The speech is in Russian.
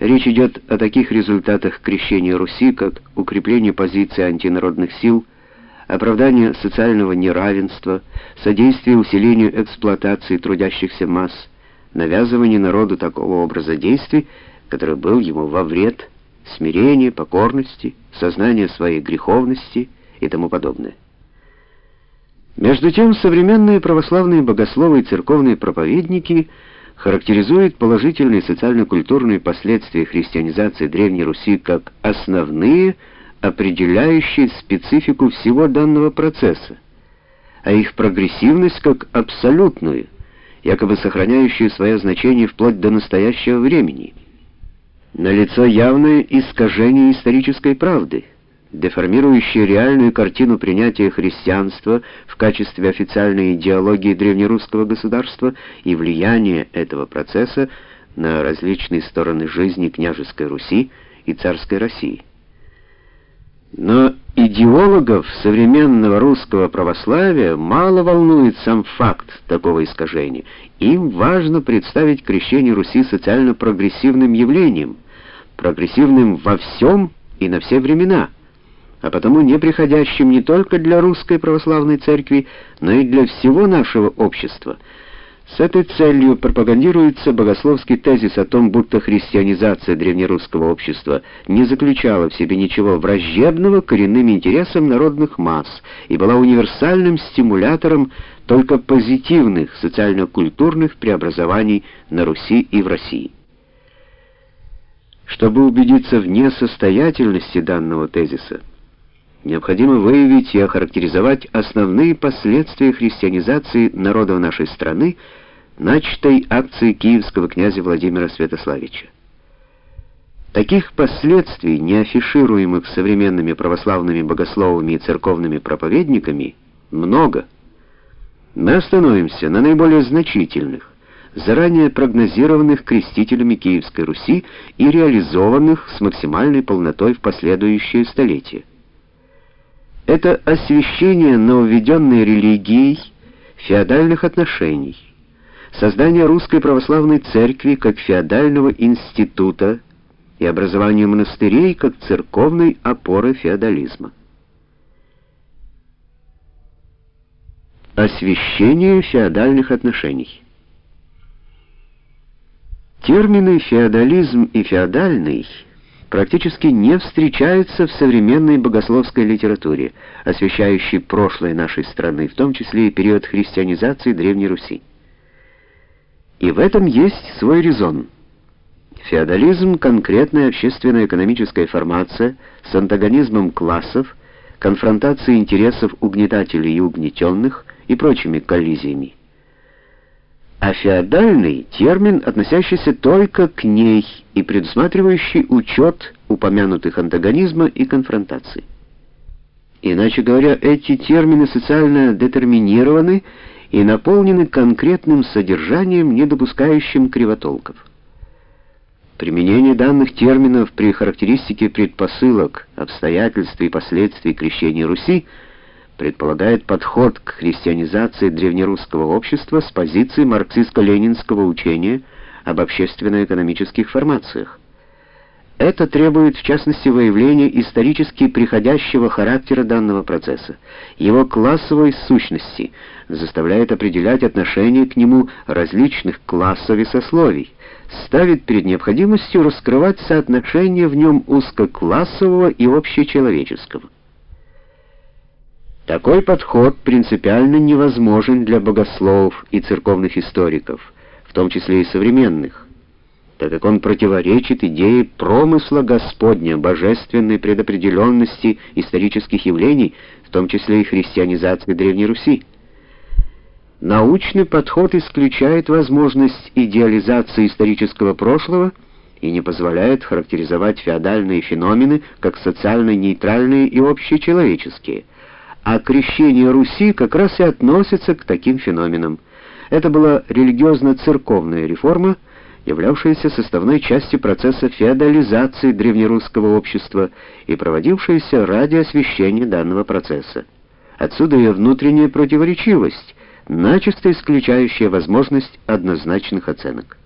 Речь идет о таких результатах крещения Руси, как укрепление позиций антинародных сил, оправдание социального неравенства, содействие усилению эксплуатации трудящихся масс, навязывание народу такого образа действий, который был ему во вред, смирение, покорности, сознание своей греховности и тому подобное. Между тем, современные православные богословы и церковные проповедники характеризуют положительные социально-культурные последствия христианизации Древней Руси как основные, определяющие специфику всего данного процесса, а их прогрессивность как абсолютную, якобы сохраняющую свое значение вплоть до настоящего времени. Налицо явное искажение исторической правды – деформирующие реальную картину принятия христианства в качестве официальной идеологии древнерусского государства и влияние этого процесса на различные стороны жизни княжеской Руси и царской России. Но идеологов современного русского православия мало волнует сам факт такого искажения. Им важно представить крещение Руси социально прогрессивным явлением, прогрессивным во всем и на все времена – а потому неприходящим не только для русской православной церкви, но и для всего нашего общества. С этой целью пропагандируется богословский тезис о том, будто христианизация древнерусского общества не заключала в себе ничего враждебного коренным интересам народных масс и была универсальным стимулятором только позитивных социально-культурных преобразований на Руси и в России. Чтобы убедиться в несостоятельности данного тезиса, необходимо выявить и охарактеризовать основные последствия христианизации народов нашей страны, начатой акцией киевского князя Владимира Святославича. Таких последствий, не афишируемых современными православными богословами и церковными проповедниками, много. Мы остановимся на наиболее значительных, заранее прогнозированных крестителями Киевской Руси и реализованных с максимальной полнотой в последующие столетия. Это освящение нововведенной религией феодальных отношений, создание русской православной церкви как феодального института и образование монастырей как церковной опоры феодализма. Освящение феодальных отношений. Термины феодализм и феодальный – практически не встречаются в современной богословской литературе, освещающей прошлое нашей страны, в том числе и период христианизации Древней Руси. И в этом есть свой резон. Феодализм — конкретная общественно-экономическая формация с антагонизмом классов, конфронтацией интересов угнетателей и угнетенных и прочими коллизиями а феодальный — термин, относящийся только к ней и предусматривающий учет упомянутых антагонизма и конфронтации. Иначе говоря, эти термины социально детерминированы и наполнены конкретным содержанием, не допускающим кривотолков. Применение данных терминов при характеристике предпосылок, обстоятельств и последствий крещения Руси — предполагает подход к христианизации древнерусского общества с позиции марксистско-ленинского учения об общественно-экономических формациях. Это требует, в частности, выявления исторически приходящего характера данного процесса, его классовой сущности, заставляет определять отношение к нему различных классов и сословий, ставит перед необходимостью раскрывать соотношение в нем узкоклассового и общечеловеческого. Такой подход принципиально невозможен для богословов и церковных историков, в том числе и современных, так как он противоречит идее промысла Господня, божественной предопределенности исторических явлений, в том числе и христианизации Древней Руси. Научный подход исключает возможность идеализации исторического прошлого и не позволяет характеризовать феодальные феномены как социально нейтральные и общечеловеческие – а крещение Руси как раз и относится к таким феноменам. Это была религиозно-церковная реформа, являвшаяся составной частью процесса феодализации древнерусского общества и проводившаяся ради освещения данного процесса. Отсюда ее внутренняя противоречивость, начисто исключающая возможность однозначных оценок.